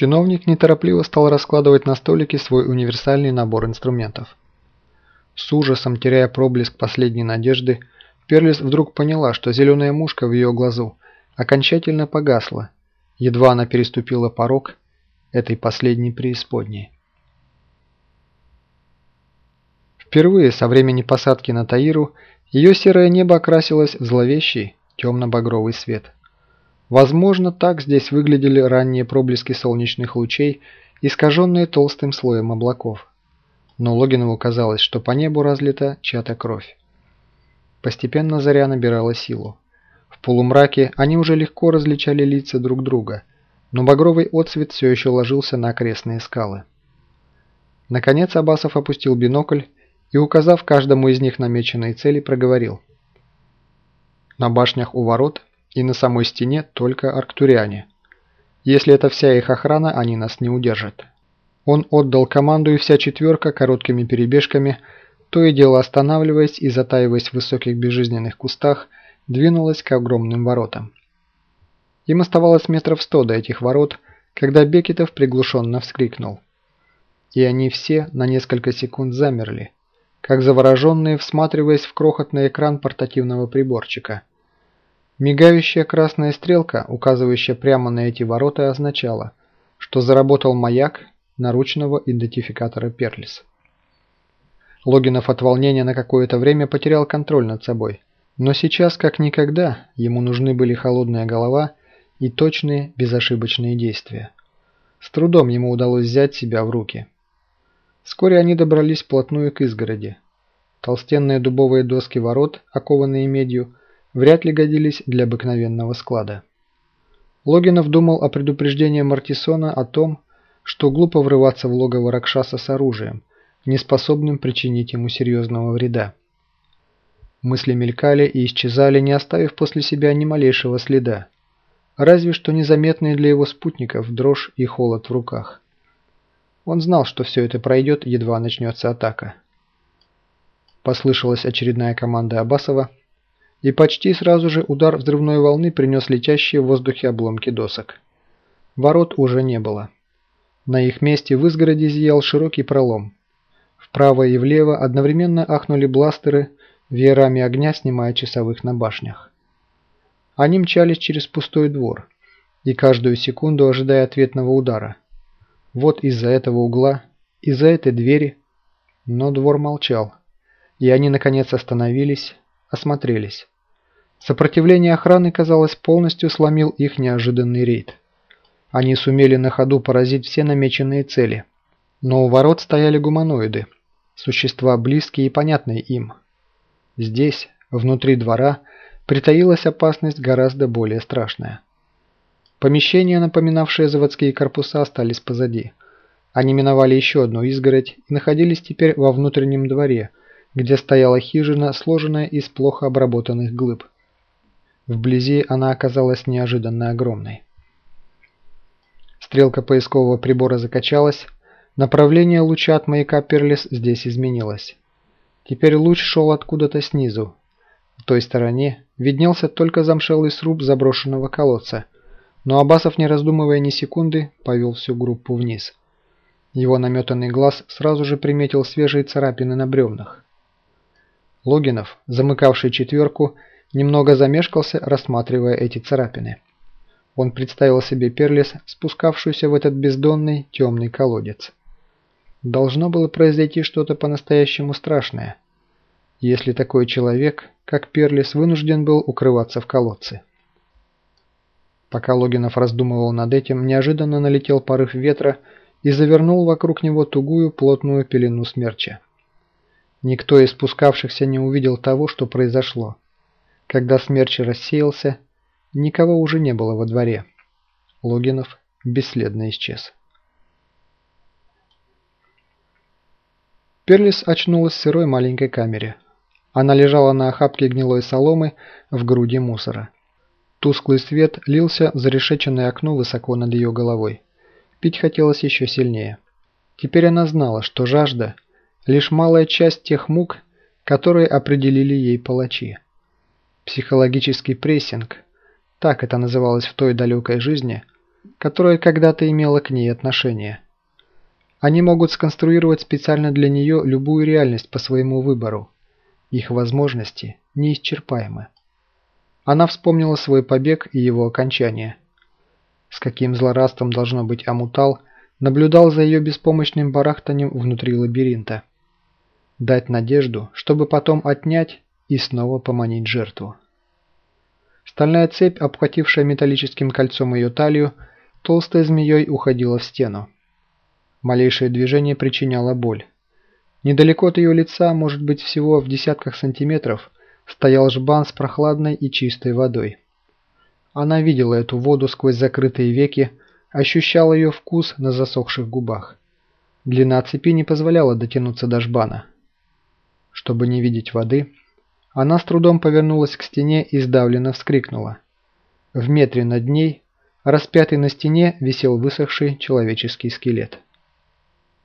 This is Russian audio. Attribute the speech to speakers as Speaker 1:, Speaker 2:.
Speaker 1: Чиновник неторопливо стал раскладывать на столике свой универсальный набор инструментов. С ужасом, теряя проблеск последней надежды, Перлис вдруг поняла, что зеленая мушка в ее глазу окончательно погасла, едва она переступила порог этой последней преисподней. Впервые со времени посадки на Таиру ее серое небо окрасилось в зловещий темно-багровый свет. Возможно, так здесь выглядели ранние проблески солнечных лучей, искаженные толстым слоем облаков. Но Логинову казалось, что по небу разлита чья-то кровь. Постепенно заря набирала силу. В полумраке они уже легко различали лица друг друга, но багровый отсвет все еще ложился на окрестные скалы. Наконец Абасов опустил бинокль и, указав каждому из них намеченные цели, проговорил. На башнях у ворот и на самой стене только арктуриане. Если это вся их охрана, они нас не удержат. Он отдал команду, и вся четверка короткими перебежками, то и дело останавливаясь и затаиваясь в высоких безжизненных кустах, двинулась к огромным воротам. Им оставалось метров сто до этих ворот, когда Бекетов приглушенно вскрикнул. И они все на несколько секунд замерли, как завороженные, всматриваясь в крохотный экран портативного приборчика – Мигающая красная стрелка, указывающая прямо на эти ворота, означала, что заработал маяк наручного идентификатора Перлис. Логинов от волнения на какое-то время потерял контроль над собой, но сейчас, как никогда, ему нужны были холодная голова и точные, безошибочные действия. С трудом ему удалось взять себя в руки. Вскоре они добрались вплотную к изгороди. Толстенные дубовые доски ворот, окованные медью, вряд ли годились для обыкновенного склада. Логинов думал о предупреждении Мартисона о том, что глупо врываться в логово Ракшаса с оружием, не способным причинить ему серьезного вреда. Мысли мелькали и исчезали, не оставив после себя ни малейшего следа, разве что незаметные для его спутников дрожь и холод в руках. Он знал, что все это пройдет, едва начнется атака. Послышалась очередная команда Абасова – и почти сразу же удар взрывной волны принес летящие в воздухе обломки досок. Ворот уже не было. На их месте в изгороде зиял широкий пролом. Вправо и влево одновременно ахнули бластеры, веерами огня снимая часовых на башнях. Они мчались через пустой двор, и каждую секунду ожидая ответного удара. Вот из-за этого угла, из-за этой двери, но двор молчал, и они наконец остановились, осмотрелись. Сопротивление охраны, казалось, полностью сломил их неожиданный рейд. Они сумели на ходу поразить все намеченные цели. Но у ворот стояли гуманоиды, существа близкие и понятные им. Здесь, внутри двора, притаилась опасность гораздо более страшная. Помещения, напоминавшие заводские корпуса, остались позади. Они миновали еще одну изгородь и находились теперь во внутреннем дворе, где стояла хижина, сложенная из плохо обработанных глыб. Вблизи она оказалась неожиданно огромной. Стрелка поискового прибора закачалась, направление луча от маяка Перлис здесь изменилось. Теперь луч шел откуда-то снизу. В той стороне виднелся только замшелый сруб заброшенного колодца, но Абасов, не раздумывая ни секунды, повел всю группу вниз. Его наметанный глаз сразу же приметил свежие царапины на бревнах. Логинов, замыкавший четверку, Немного замешкался, рассматривая эти царапины. Он представил себе Перлис, спускавшуюся в этот бездонный темный колодец. Должно было произойти что-то по-настоящему страшное, если такой человек, как Перлис, вынужден был укрываться в колодце. Пока Логинов раздумывал над этим, неожиданно налетел порыв ветра и завернул вокруг него тугую плотную пелену смерча. Никто из спускавшихся не увидел того, что произошло. Когда смерч рассеялся, никого уже не было во дворе. Логинов бесследно исчез. Перлис очнулась в сырой маленькой камере. Она лежала на охапке гнилой соломы в груди мусора. Тусклый свет лился в зарешеченное окно высоко над ее головой. Пить хотелось еще сильнее. Теперь она знала, что жажда – лишь малая часть тех мук, которые определили ей палачи. Психологический прессинг, так это называлось в той далекой жизни, которая когда-то имела к ней отношение. Они могут сконструировать специально для нее любую реальность по своему выбору. Их возможности неисчерпаемы. Она вспомнила свой побег и его окончание. С каким злорадством должно быть Амутал наблюдал за ее беспомощным барахтанием внутри лабиринта. Дать надежду, чтобы потом отнять и снова поманить жертву. Стальная цепь, обхватившая металлическим кольцом ее талию, толстой змеей уходила в стену. Малейшее движение причиняло боль. Недалеко от ее лица, может быть всего в десятках сантиметров, стоял жбан с прохладной и чистой водой. Она видела эту воду сквозь закрытые веки, ощущала ее вкус на засохших губах. Длина цепи не позволяла дотянуться до жбана. Чтобы не видеть воды, она с трудом повернулась к стене и сдавленно вскрикнула. В метре над ней, распятый на стене, висел высохший человеческий скелет.